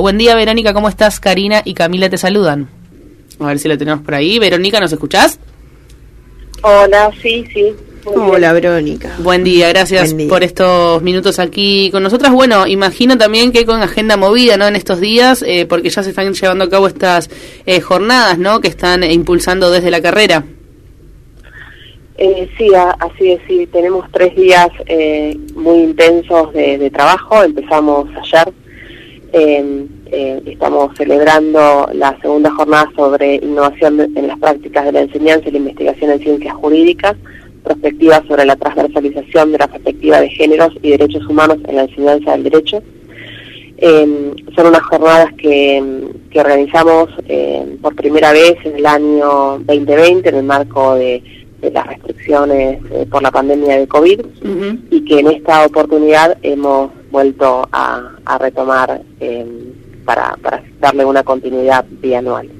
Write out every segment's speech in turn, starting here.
Buen día, Verónica, ¿cómo estás? Karina y Camila te saludan. A ver si la tenemos por ahí. Verónica, ¿nos escuchás? Hola, sí, sí. Hola, Verónica. Buen día, gracias por estos minutos aquí con nosotras. Bueno, imagino también que con agenda movida, ¿no? En estos días, eh, porque ya se están llevando a cabo estas eh, jornadas, ¿no? Que están impulsando desde la carrera. Eh, sí, así es, sí. Tenemos tres días eh, muy intensos de, de trabajo. Empezamos ayer eh, estamos celebrando la segunda jornada sobre innovación en las prácticas de la enseñanza y la investigación en ciencias jurídicas, perspectivas sobre la transversalización de la perspectiva de géneros y derechos humanos en la enseñanza del derecho. Eh, son unas jornadas que, organizamos eh, por primera vez en el año 2020 en el marco de, las restricciones eh, por la pandemia de COVID y que en esta oportunidad hemos vuelto a, retomar eh, para, para darle una continuidad bianual.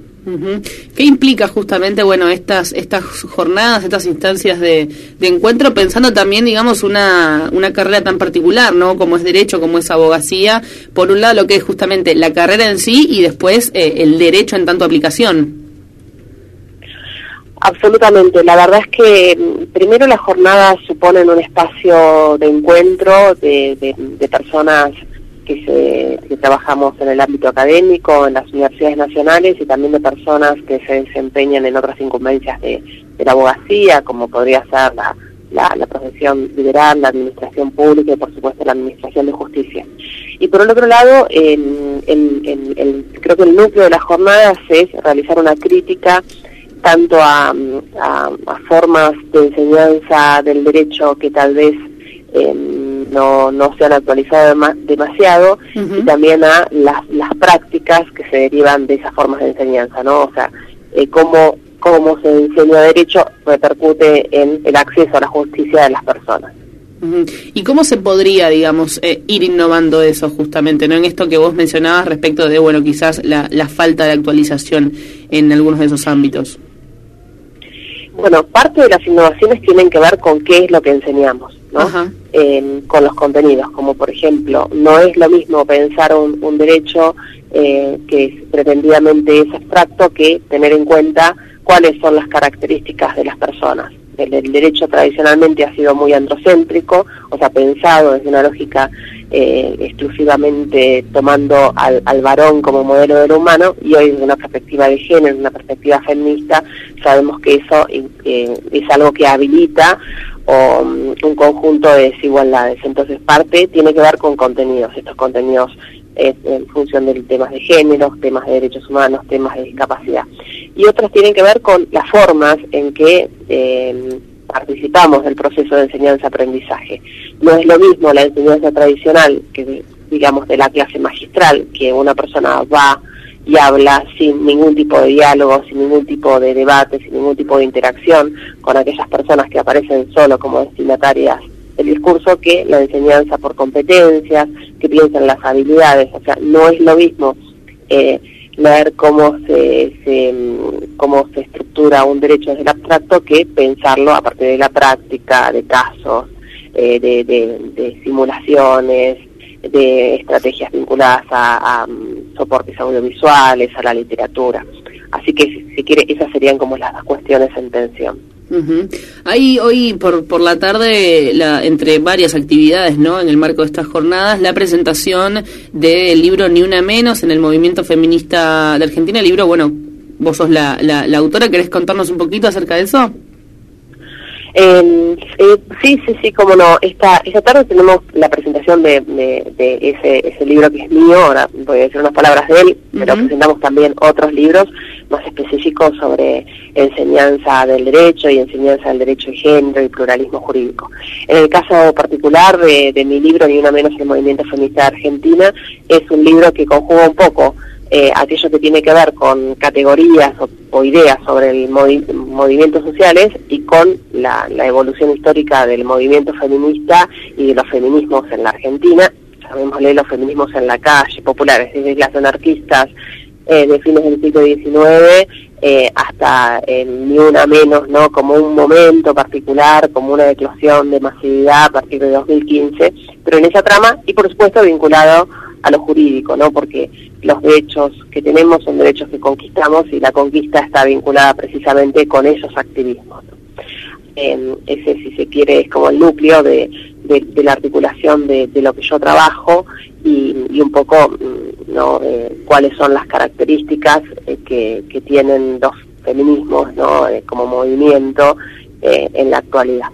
¿Qué implica justamente, bueno, estas estas jornadas, estas instancias de, de, encuentro, pensando también, digamos, una, una carrera tan particular, ¿no? Como es derecho, como es abogacía, por un lado lo que es justamente la carrera en sí y después eh, el derecho en tanto aplicación. Absolutamente. La verdad es que mm, primero las jornadas suponen un espacio de encuentro de, personas que, se, que trabajamos en el ámbito académico, en las universidades nacionales y también de personas que se desempeñan en otras incumbencias de, la abogacía, como podría ser la, la, profesión liberal, la administración pública y por supuesto la administración de justicia. Y por el otro lado, el, el, creo que el núcleo de las jornadas es realizar una crítica tanto a, formas de enseñanza del derecho que tal vez em, no, no se han actualizado demasiado y también a las, las prácticas que se derivan de esas formas de enseñanza, ¿no? O sea, eh, cómo, cómo se enseña derecho repercute en el acceso a la justicia de las personas. ¿Y cómo se podría, digamos, eh, ir innovando eso justamente, no en esto que vos mencionabas respecto de, bueno, quizás la, la falta de actualización en algunos de esos ámbitos? Bueno, parte de las innovaciones tienen que ver con qué es lo que enseñamos, ¿no? con los contenidos, como por ejemplo, no es lo mismo pensar un, derecho eh, que pretendidamente es abstracto que tener en cuenta cuáles son las características de las personas. El, derecho tradicionalmente ha sido muy androcéntrico, o sea, pensado desde una lógica eh, exclusivamente tomando al, varón como modelo de lo humano, y hoy desde una perspectiva de género, una perspectiva feminista, sabemos que eso eh, es algo que habilita o, mm, un conjunto de desigualdades. Entonces, parte tiene que ver con contenidos, estos contenidos en función de temas de género, temas de derechos humanos, temas de discapacidad. Y otras tienen que ver con las formas en que eh, participamos del proceso de enseñanza-aprendizaje. No es lo mismo la enseñanza tradicional, que digamos de la clase magistral, que una persona va y habla sin ningún tipo de diálogo, sin ningún tipo de debate, sin ningún tipo de interacción con aquellas personas que aparecen solo como destinatarias del discurso que la enseñanza por competencias, que piensan las habilidades, o sea, no es lo mismo eh, ver cómo se, se, cómo se estructura un derecho desde el abstracto que pensarlo a partir de la práctica, de casos, eh, de, de, simulaciones, de estrategias vinculadas a, mm, soportes audiovisuales, a la literatura. Así que, si, si quiere, esas serían como las cuestiones en tensión. Hay hoy por, por la tarde, la, entre varias actividades, ¿no? En el marco de estas jornadas, la presentación del libro Ni Una Menos en el movimiento feminista de Argentina. El libro, bueno, vos sos la, la, la autora, ¿querés contarnos un poquito acerca de eso? Eh, sí, sí, sí, como no. Esta, esta tarde tenemos la presentación de, de, ese, ese libro que es mío, ahora voy a decir unas palabras de él, pero presentamos también otros libros más específicos sobre enseñanza del derecho y enseñanza del derecho de género y pluralismo jurídico. En el caso particular de, de mi libro, Ni una menos el movimiento feminista de Argentina, es un libro que conjuga un poco eh, aquello que tiene que ver con categorías o, ideas sobre el movimientos sociales y con la, evolución histórica del movimiento feminista y de los feminismos en la Argentina, llamémosle los feminismos en la calle, populares, desde las anarquistas eh, de fines del siglo XIX eh, hasta ni una menos, ¿no? Como un momento particular, como una eclosión de masividad a partir de 2015, pero en esa trama y por supuesto vinculado a lo jurídico, ¿no? Porque los derechos que tenemos son derechos que conquistamos y la conquista está vinculada precisamente con esos activismos. ese, si se quiere, es como el núcleo de, la articulación de, lo que yo trabajo y, un poco mm, ¿no? Eh, cuáles son las características eh, que, tienen los feminismos ¿no? Eh, como movimiento en la actualidad.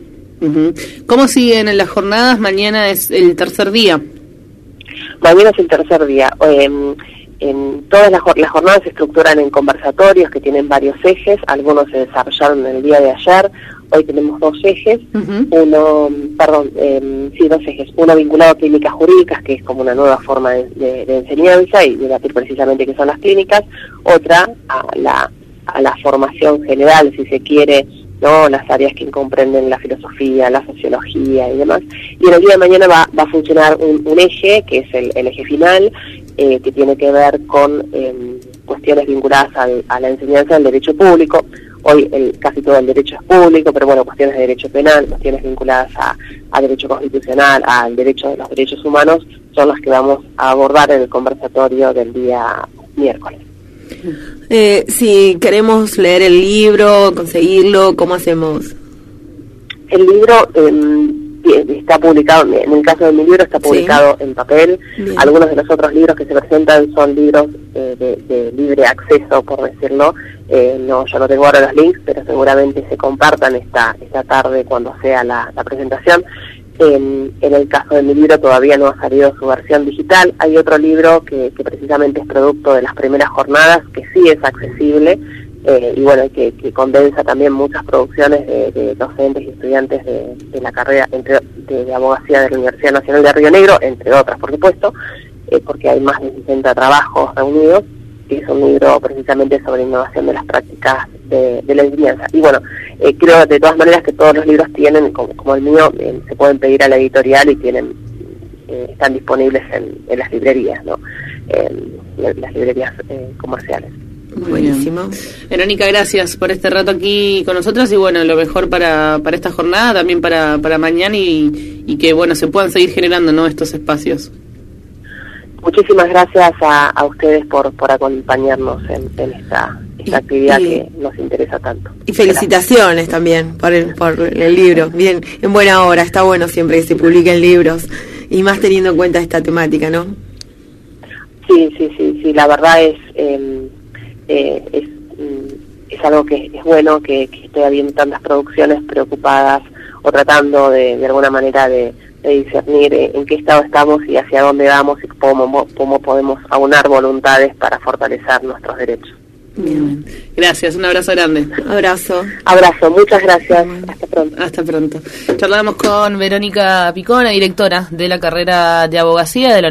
¿Cómo siguen en las jornadas? Mañana es el tercer día. Mañana es el tercer día. Em, en todas las, jornadas se estructuran en conversatorios que tienen varios ejes, algunos se desarrollaron en el día de ayer, hoy tenemos dos ejes, uno, perdón, eh, sí, dos ejes, uno vinculado a clínicas jurídicas, que es como una nueva forma de, enseñanza y debatir precisamente qué son las clínicas, otra a la, a la formación general, si se quiere, ¿no? las áreas que comprenden la filosofía, la sociología y demás. Y en el día de mañana va, va a funcionar un, eje, que es el, eje final, eh, que tiene que ver con em, cuestiones vinculadas a la enseñanza del derecho público. Hoy el, casi todo el derecho es público, pero bueno, cuestiones de derecho penal, cuestiones vinculadas a, a derecho constitucional, al derecho de los derechos humanos, son las que vamos a abordar en el conversatorio del día miércoles. Eh, si queremos leer el libro, conseguirlo, ¿cómo hacemos? El libro eh, está publicado, en el caso de mi libro está publicado en papel. Algunos de los otros libros que se presentan son libros eh, de, libre acceso, por decirlo. Eh, no, yo no tengo ahora los links, pero seguramente se compartan esta, esta tarde cuando sea la presentación. En, el caso de mi libro todavía no ha salido su versión digital. Hay otro libro que, precisamente es producto de las primeras jornadas, que sí es accesible eh, y bueno, que, condensa también muchas producciones de, docentes y estudiantes de, la carrera de, abogacía de la Universidad Nacional de Río Negro, entre otras, por supuesto, eh, porque hay más de 60 trabajos reunidos que es un libro precisamente sobre innovación de las prácticas de, la enseñanza. Y bueno, eh, creo de todas maneras que todos los libros tienen, como, el mío, eh, se pueden pedir a la editorial y tienen eh, están disponibles en, las librerías, ¿no? En, las librerías comerciales. Buenísimo. Verónica, gracias por este rato aquí con nosotros y bueno, lo mejor para, para esta jornada, también para, para mañana y, y que bueno, se puedan seguir generando ¿no? estos espacios. Muchísimas gracias a, ustedes por, por acompañarnos en, esta, actividad que nos interesa tanto. Y felicitaciones también por el, por el libro. Bien, en buena hora, está bueno siempre que se publiquen libros y más teniendo en cuenta esta temática, ¿no? Sí, sí, sí, sí, la verdad es, em, eh, es, mm, es, algo que es bueno que, que esté habiendo tantas producciones preocupadas o tratando de, de alguna manera de de discernir en qué estado estamos y hacia dónde vamos y cómo, cómo podemos aunar voluntades para fortalecer nuestros derechos. Bien. Gracias, un abrazo grande. Abrazo. Abrazo, muchas gracias. Hasta pronto. Hasta pronto. Charlamos con Verónica Picona, directora de la carrera de abogacía de la